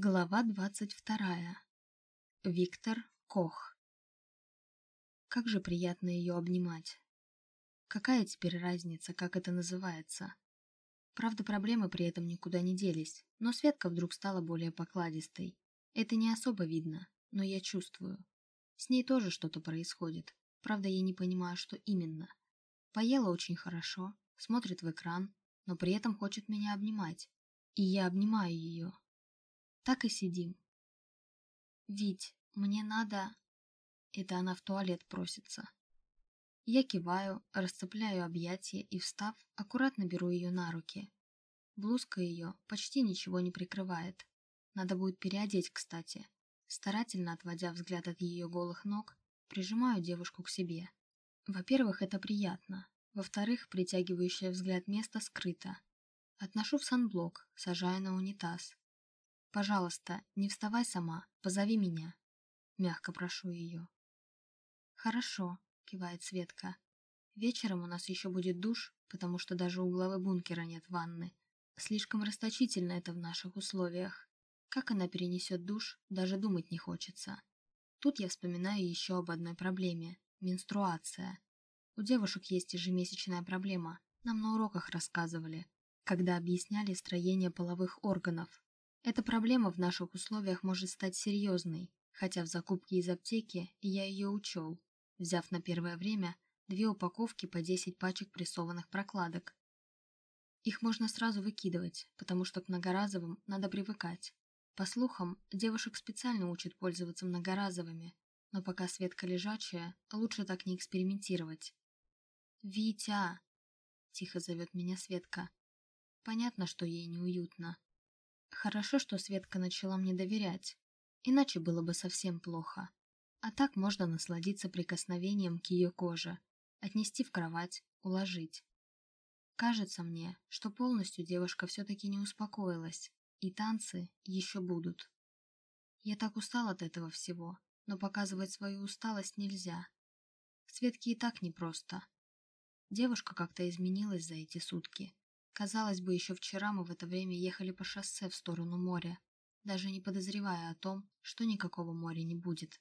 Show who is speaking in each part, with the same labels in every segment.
Speaker 1: Глава двадцать вторая. Виктор Кох. Как же приятно ее обнимать. Какая теперь разница, как это называется? Правда, проблемы при этом никуда не делись, но Светка вдруг стала более покладистой. Это не особо видно, но я чувствую. С ней тоже что-то происходит. Правда, я не понимаю, что именно. Поела очень хорошо, смотрит в экран, но при этом хочет меня обнимать. И я обнимаю ее, так и сидим. Вить, мне надо... Это она в туалет просится. Я киваю, расцепляю объятия и, встав, аккуратно беру ее на руки. Блузка ее почти ничего не прикрывает. Надо будет переодеть, кстати. Старательно отводя взгляд от ее голых ног, прижимаю девушку к себе. Во-первых, это приятно. Во-вторых, притягивающее взгляд место скрыто. Отношу в санблок, сажаю на унитаз. Пожалуйста, не вставай сама, позови меня. Мягко прошу ее. Хорошо, кивает Светка. Вечером у нас еще будет душ, потому что даже у главы бункера нет ванны. Слишком расточительно это в наших условиях. Как она перенесет душ, даже думать не хочется. Тут я вспоминаю еще об одной проблеме – менструация. У девушек есть ежемесячная проблема, нам на уроках рассказывали, когда объясняли строение половых органов, эта проблема в наших условиях может стать серьезной, хотя в закупке из аптеки я ее учел, взяв на первое время две упаковки по 10 пачек прессованных прокладок. Их можно сразу выкидывать, потому что к многоразовым надо привыкать. По слухам, девушек специально учат пользоваться многоразовыми, но пока Светка лежачая, лучше так не экспериментировать. «Витя!» – тихо зовет меня Светка. Понятно, что ей неуютно. Хорошо, что Светка начала мне доверять, иначе было бы совсем плохо. А так можно насладиться прикосновением к ее коже, отнести в кровать, уложить. Кажется мне, что полностью девушка все-таки не успокоилась, и танцы еще будут. Я так устал от этого всего, но показывать свою усталость нельзя. Светке и так непросто. Девушка как-то изменилась за эти сутки. Казалось бы, еще вчера мы в это время ехали по шоссе в сторону моря, даже не подозревая о том, что никакого моря не будет.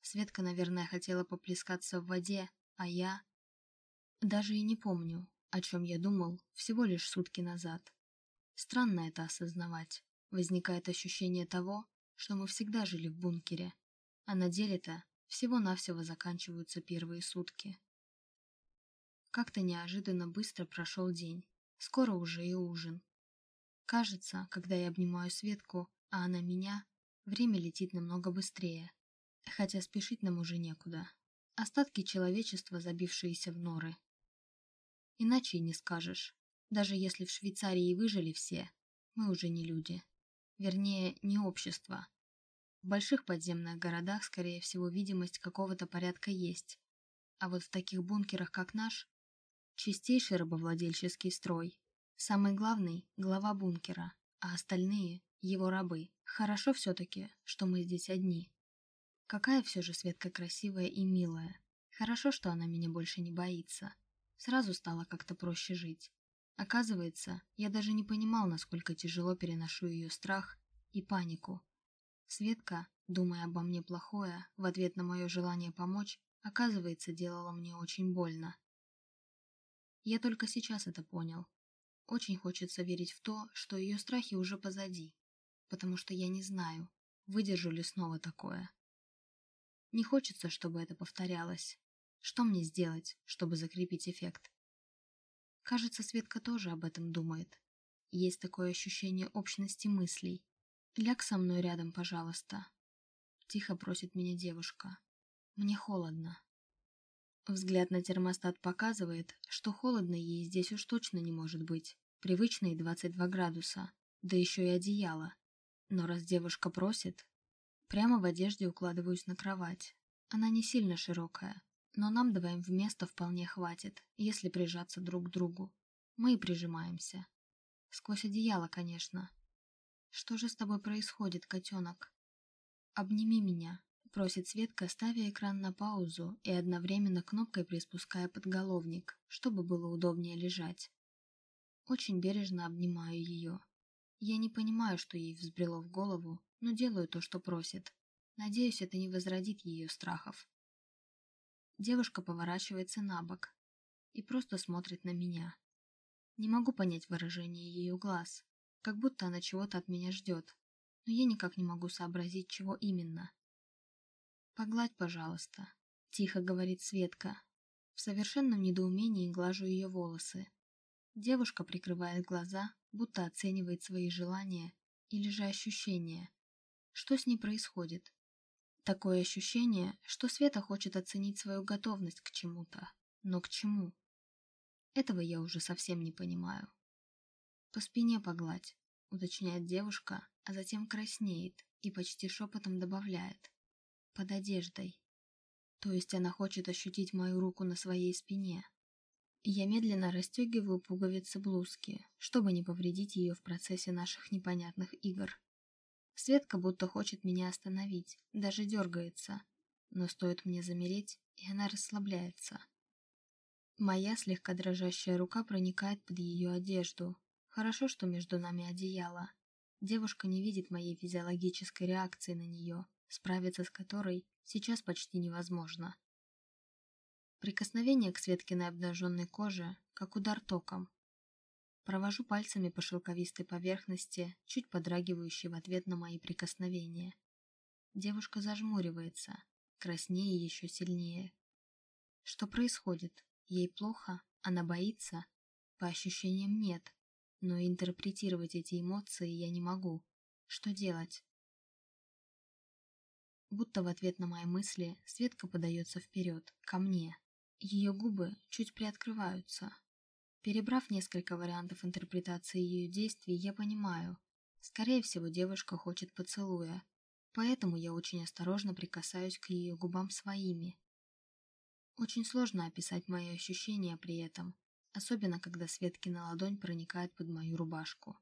Speaker 1: Светка, наверное, хотела поплескаться в воде, а я... Даже и не помню, о чем я думал всего лишь сутки назад. Странно это осознавать. Возникает ощущение того, что мы всегда жили в бункере, а на деле-то всего-навсего заканчиваются первые сутки. Как-то неожиданно быстро прошел день. Скоро уже и ужин. Кажется, когда я обнимаю Светку, а она меня, время летит намного быстрее. Хотя спешить нам уже некуда. Остатки человечества, забившиеся в норы. Иначе и не скажешь. Даже если в Швейцарии выжили все, мы уже не люди. Вернее, не общество. В больших подземных городах, скорее всего, видимость какого-то порядка есть. А вот в таких бункерах, как наш, Чистейший рабовладельческий строй. Самый главный – глава бункера, а остальные – его рабы. Хорошо все-таки, что мы здесь одни. Какая все же Светка красивая и милая. Хорошо, что она меня больше не боится. Сразу стало как-то проще жить. Оказывается, я даже не понимал, насколько тяжело переношу ее страх и панику. Светка, думая обо мне плохое, в ответ на мое желание помочь, оказывается, делала мне очень больно. Я только сейчас это понял. Очень хочется верить в то, что ее страхи уже позади, потому что я не знаю, выдержу ли снова такое. Не хочется, чтобы это повторялось. Что мне сделать, чтобы закрепить эффект? Кажется, Светка тоже об этом думает. Есть такое ощущение общности мыслей. «Ляг со мной рядом, пожалуйста», — тихо просит меня девушка. «Мне холодно». Взгляд на термостат показывает, что холодно ей здесь уж точно не может быть. Привычные 22 градуса, да еще и одеяло. Но раз девушка просит, прямо в одежде укладываюсь на кровать. Она не сильно широкая, но нам двоим вместо вполне хватит, если прижаться друг к другу. Мы и прижимаемся. Сквозь одеяло, конечно. Что же с тобой происходит, котенок? Обними меня, Просит Светка, ставя экран на паузу и одновременно кнопкой приспуская подголовник, чтобы было удобнее лежать. Очень бережно обнимаю ее. Я не понимаю, что ей взбрело в голову, но делаю то, что просит. Надеюсь, это не возродит ее страхов. Девушка поворачивается на бок и просто смотрит на меня. Не могу понять выражение ее глаз, как будто она чего-то от меня ждет, но я никак не могу сообразить, чего именно. «Погладь, пожалуйста», — тихо говорит Светка. В совершенном недоумении глажу ее волосы. Девушка прикрывает глаза, будто оценивает свои желания или же ощущения. Что с ней происходит? Такое ощущение, что Света хочет оценить свою готовность к чему-то. Но к чему? Этого я уже совсем не понимаю. «По спине погладь», — уточняет девушка, а затем краснеет и почти шепотом добавляет под одеждой. То есть она хочет ощутить мою руку на своей спине. Я медленно расстегиваю пуговицы блузки, чтобы не повредить ее в процессе наших непонятных игр. Светка будто хочет меня остановить, даже дергается, но стоит мне замереть, и она расслабляется. Моя слегка дрожащая рука проникает под ее одежду. Хорошо, что между нами одеяло. Девушка не видит моей физиологической реакции на нее, справиться с которой сейчас почти невозможно. Прикосновение к Светкиной обнаженной коже, как удар током. Провожу пальцами по шелковистой поверхности, чуть подрагивающей в ответ на мои прикосновения. Девушка зажмуривается, краснее еще сильнее. Что происходит? Ей плохо? Она боится? По ощущениям нет, но интерпретировать эти эмоции я не могу. Что делать? Будто в ответ на мои мысли Светка подается вперед, ко мне. Ее губы чуть приоткрываются. Перебрав несколько вариантов интерпретации ее действий, я понимаю. Скорее всего, девушка хочет поцелуя. Поэтому я очень осторожно прикасаюсь к ее губам своими. Очень сложно описать мои ощущения при этом, особенно когда Светкина ладонь проникает под мою рубашку.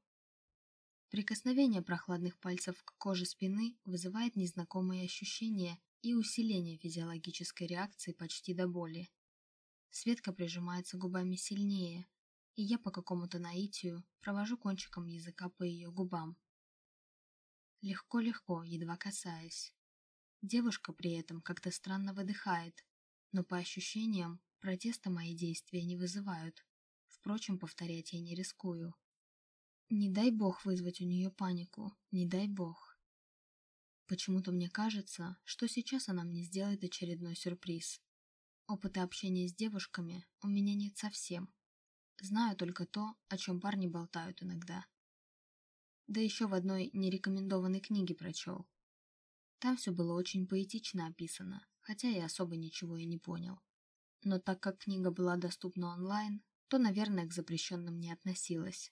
Speaker 1: Прикосновение прохладных пальцев к коже спины вызывает незнакомые ощущения и усиление физиологической реакции почти до боли. Светка прижимается губами сильнее, и я по какому-то наитию провожу кончиком языка по ее губам. Легко-легко, едва касаясь. Девушка при этом как-то странно выдыхает, но по ощущениям протеста мои действия не вызывают. Впрочем, повторять я не рискую. Не дай бог вызвать у нее панику, не дай бог. Почему-то мне кажется, что сейчас она мне сделает очередной сюрприз. Опыта общения с девушками у меня нет совсем. Знаю только то, о чем парни болтают иногда. Да еще в одной нерекомендованной книге прочел. Там все было очень поэтично описано, хотя я особо ничего и не понял. Но так как книга была доступна онлайн, то, наверное, к запрещенным не относилась.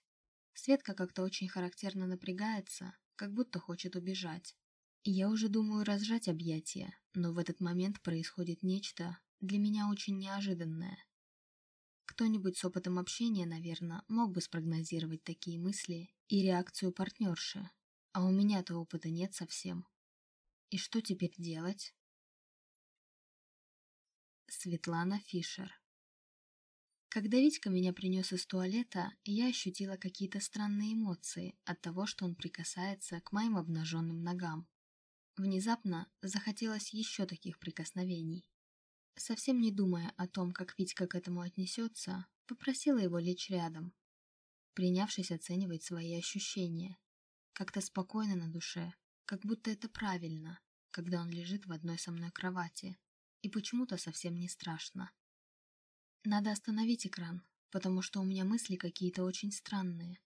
Speaker 1: Светка как-то очень характерно напрягается, как будто хочет убежать. Я уже думаю разжать объятия, но в этот момент происходит нечто для меня очень неожиданное. Кто-нибудь с опытом общения, наверное, мог бы спрогнозировать такие мысли и реакцию партнерши, а у меня-то опыта нет совсем. И что теперь делать? Светлана Фишер когда Витька меня принес из туалета, я ощутила какие-то странные эмоции от того, что он прикасается к моим обнаженным ногам. Внезапно захотелось еще таких прикосновений. Совсем не думая о том, как Витька к этому отнесется, попросила его лечь рядом, принявшись оценивать свои ощущения. Как-то спокойно на душе, как будто это правильно, когда он лежит в одной со мной кровати, и почему-то совсем не страшно. Надо остановить экран, потому что у меня мысли какие-то очень странные.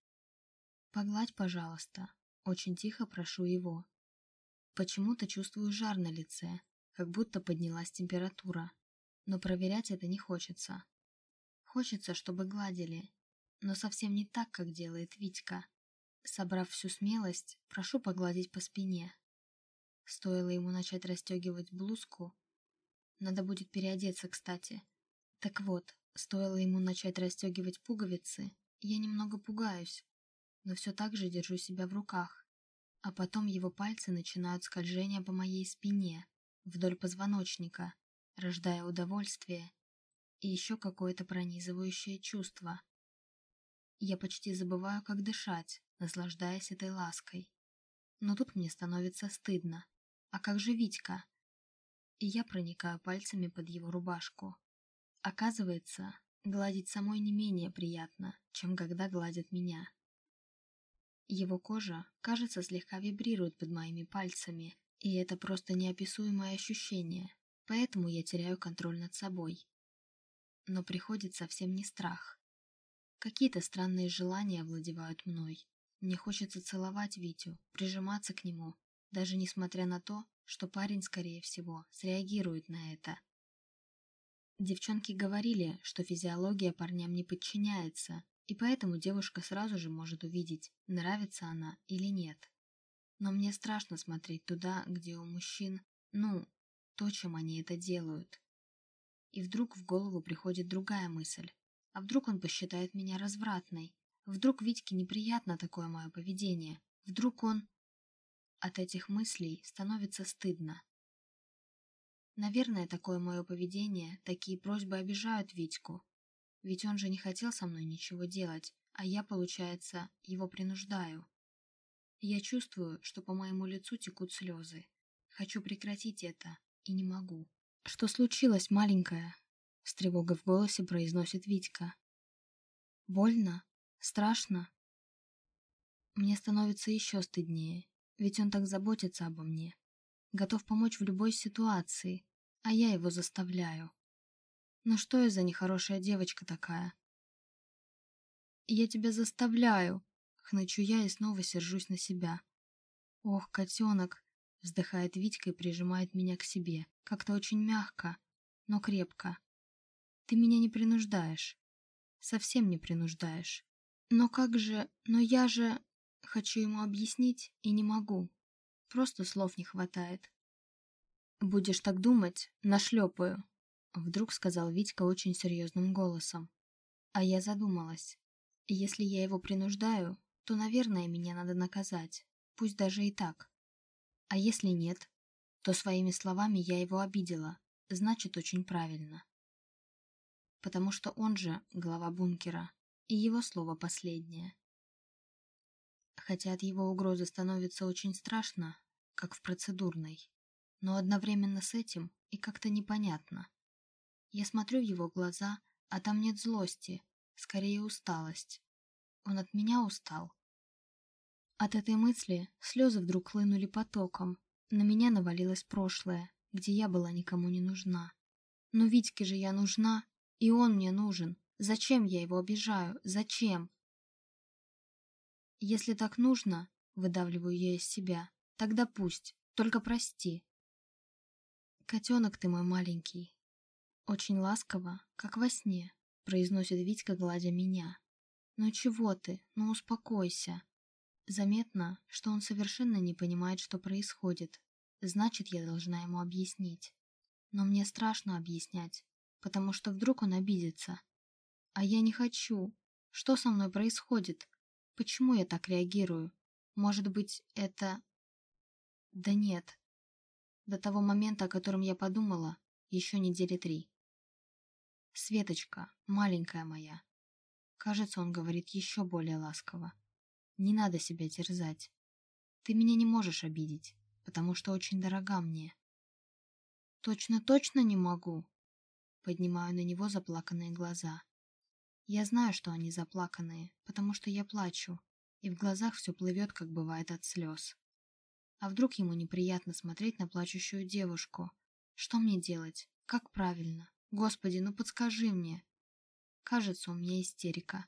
Speaker 1: Погладь, пожалуйста. Очень тихо прошу его. Почему-то чувствую жар на лице, как будто поднялась температура. Но проверять это не хочется. Хочется, чтобы гладили, но совсем не так, как делает Витька. Собрав всю смелость, прошу погладить по спине. Стоило ему начать расстегивать блузку. Надо будет переодеться, кстати. Так вот, стоило ему начать расстегивать пуговицы, я немного пугаюсь, но все так же держу себя в руках. А потом его пальцы начинают скольжение по моей спине, вдоль позвоночника, рождая удовольствие и еще какое-то пронизывающее чувство. Я почти забываю, как дышать, наслаждаясь этой лаской. Но тут мне становится стыдно. А как же Витька? И я проникаю пальцами под его рубашку. Оказывается, гладить самой не менее приятно, чем когда гладят меня. Его кожа, кажется, слегка вибрирует под моими пальцами, и это просто неописуемое ощущение, поэтому я теряю контроль над собой. Но приходит совсем не страх. Какие-то странные желания овладевают мной. Мне хочется целовать Витю, прижиматься к нему, даже несмотря на то, что парень, скорее всего, среагирует на это. Девчонки говорили, что физиология парням не подчиняется, и поэтому девушка сразу же может увидеть, нравится она или нет. Но мне страшно смотреть туда, где у мужчин, ну, то, чем они это делают. И вдруг в голову приходит другая мысль. А вдруг он посчитает меня развратной? Вдруг Витьке неприятно такое мое поведение? Вдруг он... От этих мыслей становится стыдно. Наверное, такое мое поведение, такие просьбы обижают Витьку, ведь он же не хотел со мной ничего делать, а я, получается, его принуждаю. Я чувствую, что по моему лицу текут слезы. Хочу прекратить это, и не могу. «Что случилось, маленькая?» С тревогой в голосе произносит Витька. «Больно? Страшно?» Мне становится еще стыднее, ведь он так заботится обо мне. Готов помочь в любой ситуации, а я его заставляю. Ну что я за нехорошая девочка такая? Я тебя заставляю, хнычу я и снова сержусь на себя. Ох, котенок, вздыхает Витька и прижимает меня к себе, как-то очень мягко, но крепко. Ты меня не принуждаешь. Совсем не принуждаешь. Но как же, но я же... Хочу ему объяснить и не могу. Просто слов не хватает. Будешь так думать, нашлепаю, Вдруг сказал Витька очень серьезным голосом. А я задумалась. Если я его принуждаю, то, наверное, меня надо наказать. Пусть даже и так. А если нет, то своими словами я его обидела. Значит, очень правильно. Потому что он же глава бункера, и его слово последнее. Хотя от его угрозы становится очень страшно, как в процедурной, но одновременно с этим и как-то непонятно. Я смотрю в его глаза, а там нет злости, скорее усталость. Он от меня устал. От этой мысли слезы вдруг хлынули потоком. На меня навалилось прошлое, где я была никому не нужна. Но Витьке же я нужна, и он мне нужен. Зачем я его обижаю? Зачем? Если так нужно, выдавливаю я из себя, тогда пусть, только прости. Котенок ты мой маленький, очень ласково, как во сне, произносит Витька, гладя меня. «Ну чего ты? Ну успокойся». Заметно, что он совершенно не понимает, что происходит. Значит, я должна ему объяснить. Но мне страшно объяснять, потому что вдруг он обидится. А я не хочу. Что со мной происходит? Почему я так реагирую? Может быть, это... Да нет. До того момента, о котором я подумала, еще недели три. Светочка, маленькая моя. Кажется, он говорит еще более ласково. Не надо себя терзать. Ты меня не можешь обидеть, потому что очень дорога мне. Точно-точно не могу. Поднимаю на него заплаканные глаза. Я знаю, что они заплаканные, потому что я плачу, и в глазах все плывет, как бывает от слез. А вдруг ему неприятно смотреть на плачущую девушку? Что мне делать? Как правильно? Господи, ну подскажи мне. Кажется, у меня истерика.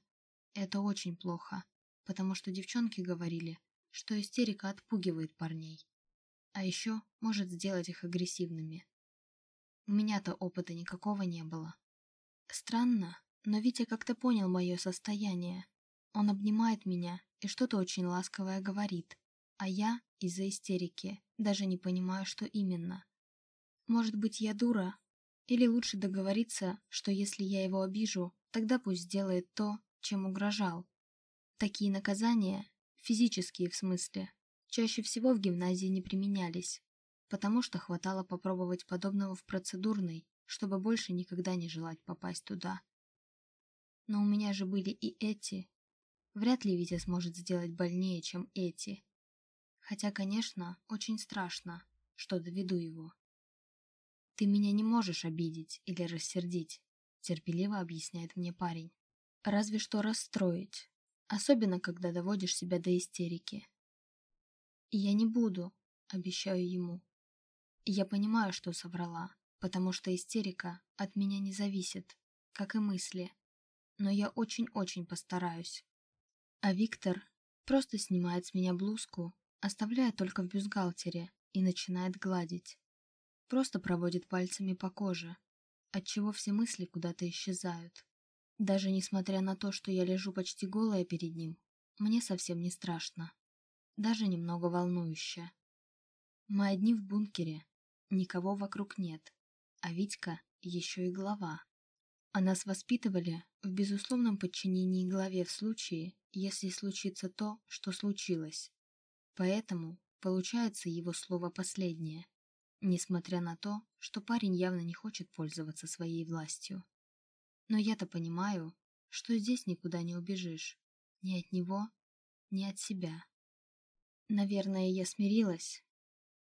Speaker 1: Это очень плохо, потому что девчонки говорили, что истерика отпугивает парней. А еще может сделать их агрессивными. У меня-то опыта никакого не было. Странно, но Витя как-то понял мое состояние. Он обнимает меня и что-то очень ласковое говорит, а я из-за истерики даже не понимаю, что именно. Может быть, я дура, или лучше договориться, что если я его обижу, тогда пусть сделает то, чем угрожал. Такие наказания, физические в смысле, чаще всего в гимназии не применялись, потому что хватало попробовать подобного в процедурной, чтобы больше никогда не желать попасть туда. Но у меня же были и эти. Вряд ли Витя сможет сделать больнее, чем эти. Хотя, конечно, очень страшно, что доведу его. «Ты меня не можешь обидеть или рассердить», — терпеливо объясняет мне парень. «Разве что расстроить, особенно когда доводишь себя до истерики». Я не буду, обещаю ему. Я понимаю, что соврала, потому что истерика от меня не зависит, как и мысли. Но я очень-очень постараюсь. А Виктор просто снимает с меня блузку, оставляя только в бюстгальтере, и начинает гладить. Просто проводит пальцами по коже, отчего все мысли куда-то исчезают. Даже несмотря на то, что я лежу почти голая перед ним, мне совсем не страшно. Даже немного волнующе. Мы одни в бункере, никого вокруг нет, а Витька еще и глава. А нас воспитывали в безусловном подчинении главе в случае, если случится то, что случилось. Поэтому получается его слово последнее, несмотря на то, что парень явно не хочет пользоваться своей властью. Но я-то понимаю, что здесь никуда не убежишь, ни от него, ни от себя. Наверное, я смирилась